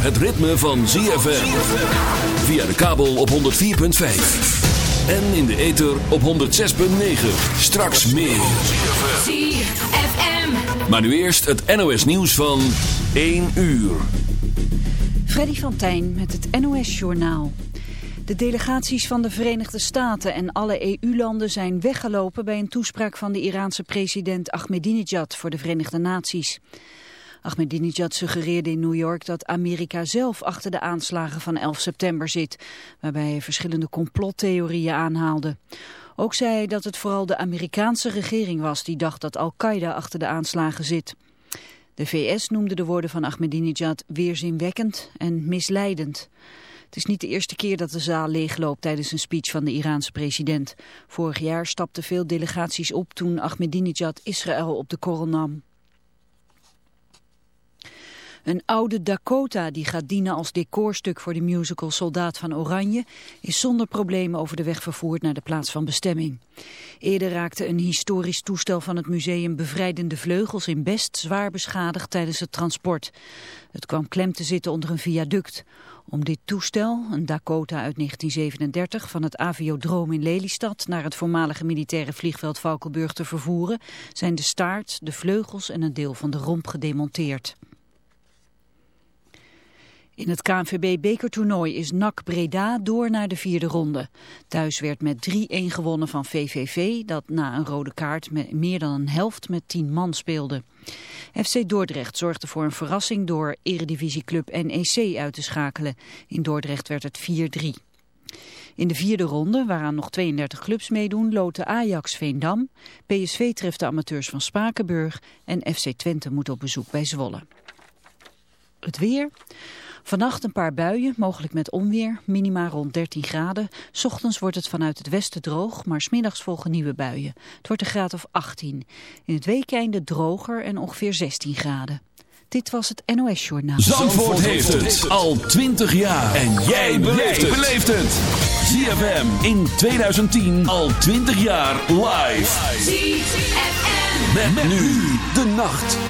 het ritme van ZFM. Via de kabel op 104.5. En in de ether op 106.9. Straks meer. ZFM. Maar nu eerst het NOS nieuws van 1 uur. Freddy van Tijn met het NOS Journaal. De delegaties van de Verenigde Staten en alle EU-landen zijn weggelopen bij een toespraak van de Iraanse president Ahmadinejad voor de Verenigde Naties. Ahmadinejad suggereerde in New York dat Amerika zelf achter de aanslagen van 11 september zit, waarbij hij verschillende complottheorieën aanhaalde. Ook zei hij dat het vooral de Amerikaanse regering was die dacht dat Al-Qaeda achter de aanslagen zit. De VS noemde de woorden van Ahmadinejad weerzinwekkend en misleidend. Het is niet de eerste keer dat de zaal leegloopt tijdens een speech van de Iraanse president. Vorig jaar stapten veel delegaties op toen Ahmadinejad Israël op de korrel nam. Een oude Dakota die gaat dienen als decorstuk voor de musical Soldaat van Oranje is zonder problemen over de weg vervoerd naar de plaats van bestemming. Eerder raakte een historisch toestel van het museum Bevrijdende Vleugels in Best zwaar beschadigd tijdens het transport. Het kwam klem te zitten onder een viaduct. Om dit toestel, een Dakota uit 1937, van het aviodroom in Lelystad naar het voormalige militaire vliegveld Valkenburg te vervoeren, zijn de staart, de vleugels en een deel van de romp gedemonteerd. In het KNVB-bekertoernooi is NAC Breda door naar de vierde ronde. Thuis werd met 3-1 gewonnen van VVV, dat na een rode kaart met meer dan een helft met 10 man speelde. FC Dordrecht zorgde voor een verrassing door eredivisieclub NEC uit te schakelen. In Dordrecht werd het 4-3. In de vierde ronde, waaraan nog 32 clubs meedoen, loten Ajax Veendam, PSV treft de amateurs van Spakenburg en FC Twente moet op bezoek bij Zwolle. Het weer... Vannacht een paar buien, mogelijk met onweer, minima rond 13 graden. Ochtends wordt het vanuit het westen droog, maar smiddags volgen nieuwe buien. Het wordt een graad of 18. In het weekende droger en ongeveer 16 graden. Dit was het NOS Journaal. Zandvoort, heeft het al 20 jaar. En jij beleeft het. ZFM in 2010 al 20 jaar live. ZFM. met nu de nacht.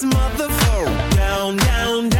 this motherfucker down, down, down, down,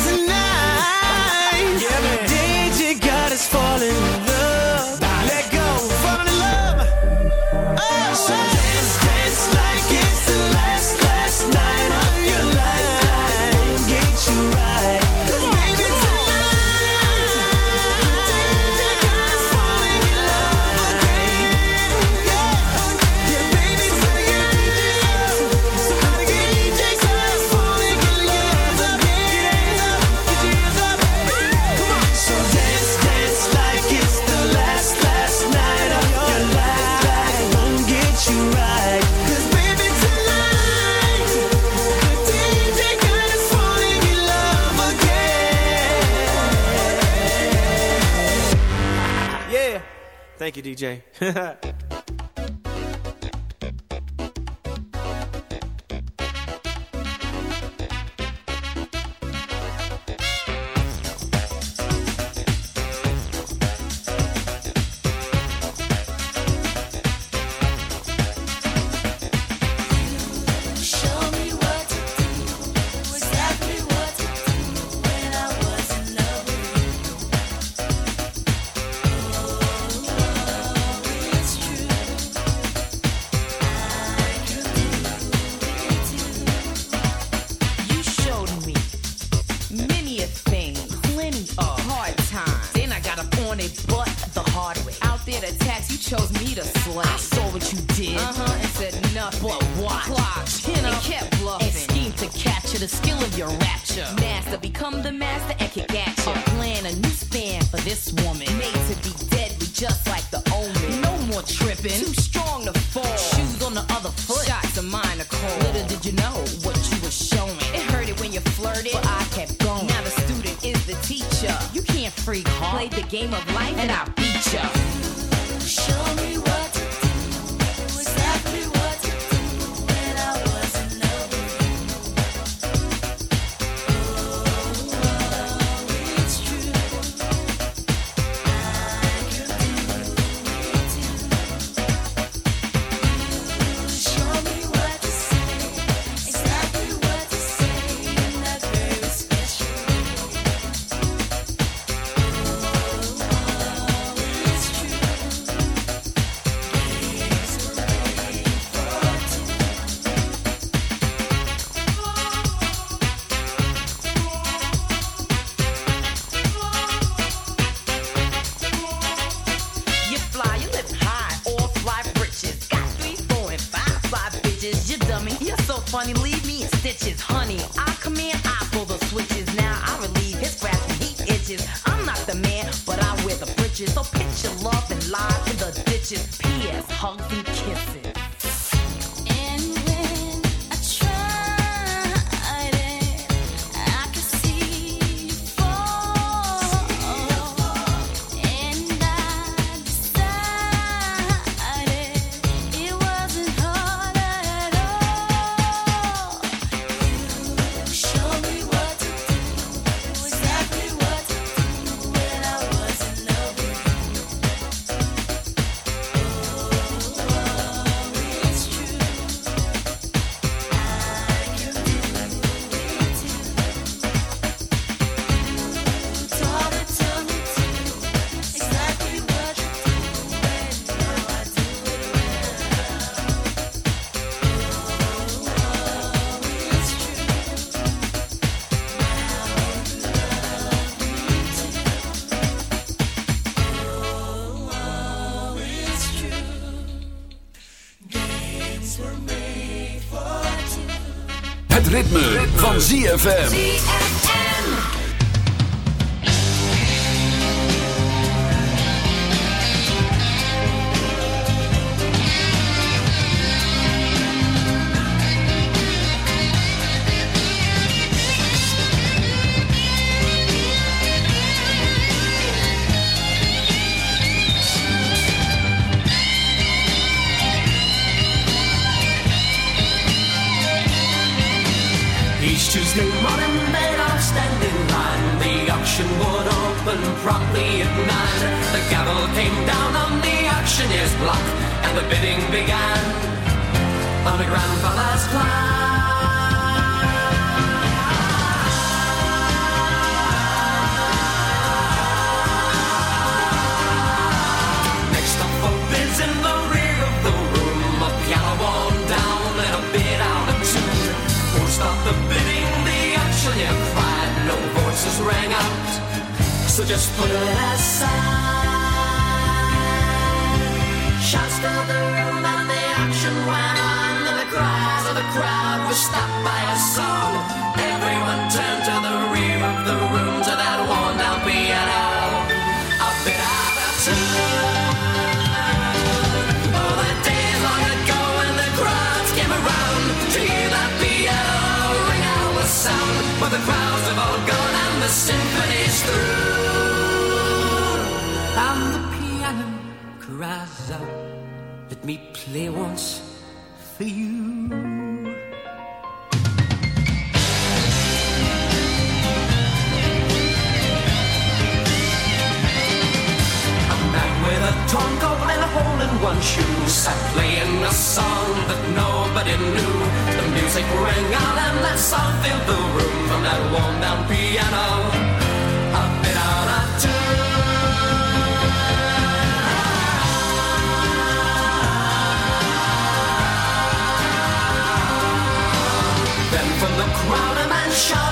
DJ. ZFM. Came down on the auctioneer's block, and the bidding began on the grandfather's clock. Next up for in the rear of the room, a piano worn down and a bit out of tune. Won't stop the bidding, the auctioneer cried. No voices rang out, so just put it aside. The room and the auction went on, and the cries of the crowd were stopped by a song. Everyone turned to the me play once for you. A man with a torn coat and a hole in one shoe sat playing a song that nobody knew. The music rang out and that song filled the room from that worn down piano. A bit out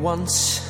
Once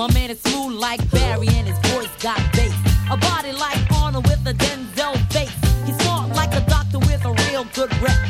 My man is smooth like Barry and his voice got bass. A body like Arnold with a Denzel face. He's smart like a doctor with a real good rep.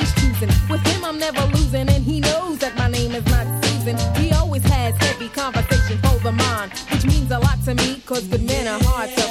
cause good men are hard to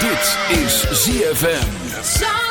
Dit is ZFM.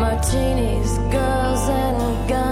martinis, girls, and a gun.